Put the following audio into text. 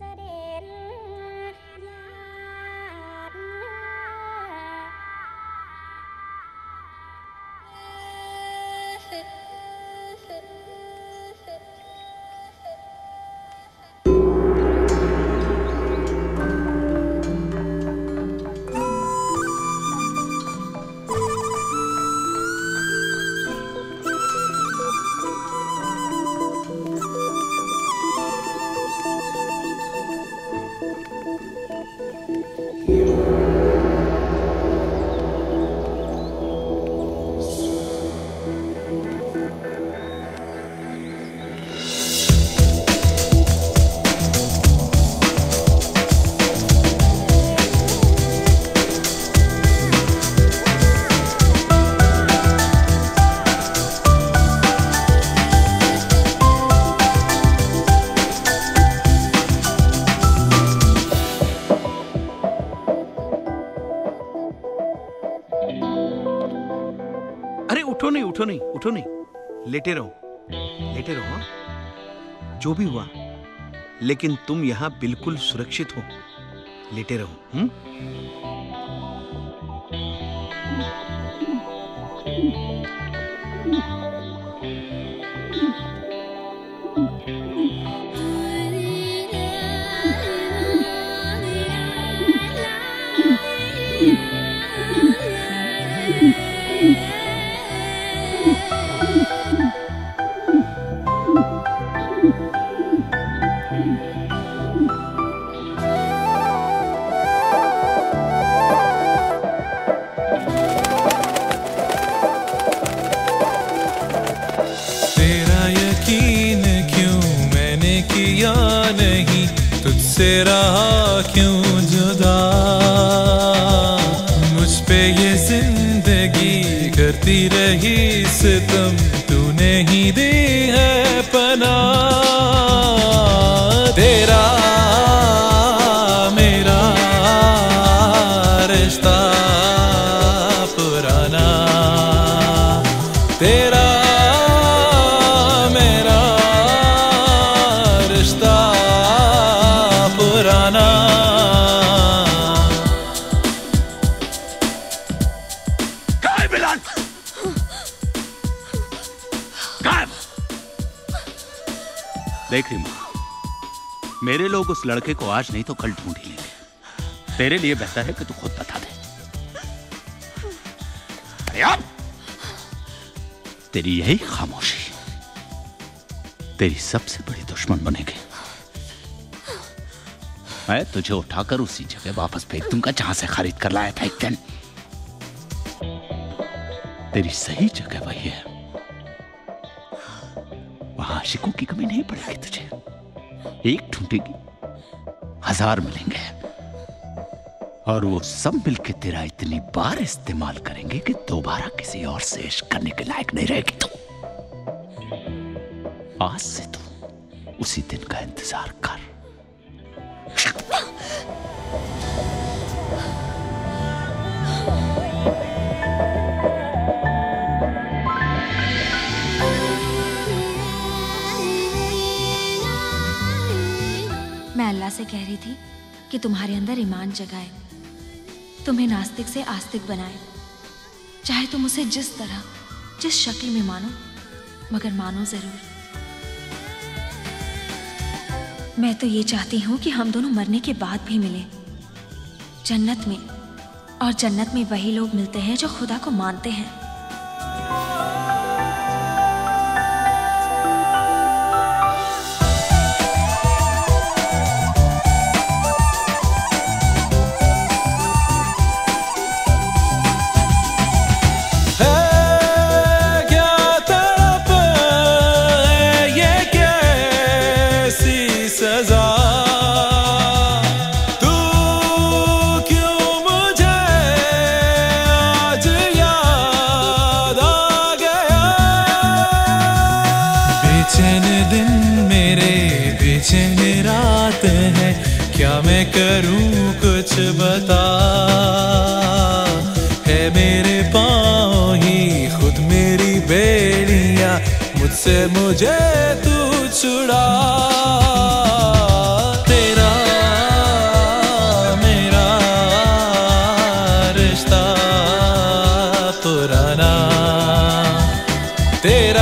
study अरे, उठो नहीं उठो नहीं उठो नहीं। लेटे रहो लेटे रहो हाँ? जो भी हुआ, लेकिन तुम यहाँ बिल्कुल सुरक्षित हो। लेटे रहो हम्म। तुझसे रहा क्यों जुदा? मुझ पे ये ज़िंदगी करती रही सितम, तूने ही दी है पना तेरा, मेरा रिश्ता पुराना। तेरा बिलाल काय देख रही माँ, मेरे लोग उस लड़के को आज नहीं तो कल ढूंढ ही लेंगे। तेरे लिए बेहतर है कि तू खुद बता दे। अरे अब तेरी यही खामोशी तेरी सबसे बड़ी दुश्मन बनेगी। मैं तुझे उठाकर उसी जगह वापस भेज दूँगा जहाँ से खरीद कर लाया था एक दिन। तेरी सही जगह वही है। वहाँ आशिकों की कमी नहीं पड़ेगी तुझे। एक ढूंढेगी, हज़ार मिलेंगे। और वो सब मिलके तेरा इतनी बार इस्तेमाल करेंगे कि दोबारा किसी और से इश्क करने के लायक नहीं रहेगी तू। आज से तू उसी दिन का इंतज़ार कर। से कह रही थी कि तुम्हारे अंदर ईमान जगाए, तुम्हें नास्तिक से आस्तिक बनाए। चाहे तुम उसे जिस तरह, जिस शक्ल में मानो, मगर मानो ज़रूर। मैं तो ये चाहती हूँ कि हम दोनों मरने के बाद भी मिले। जन्नत में, और जन्नत में वही लोग मिलते हैं जो खुदा को मानते हैं। करूँ कुछ बता। है मेरे पाँव ही खुद मेरी बेड़िया, मुझसे मुझे तू छुड़ा। तेरा, मेरा रिश्ता तेरा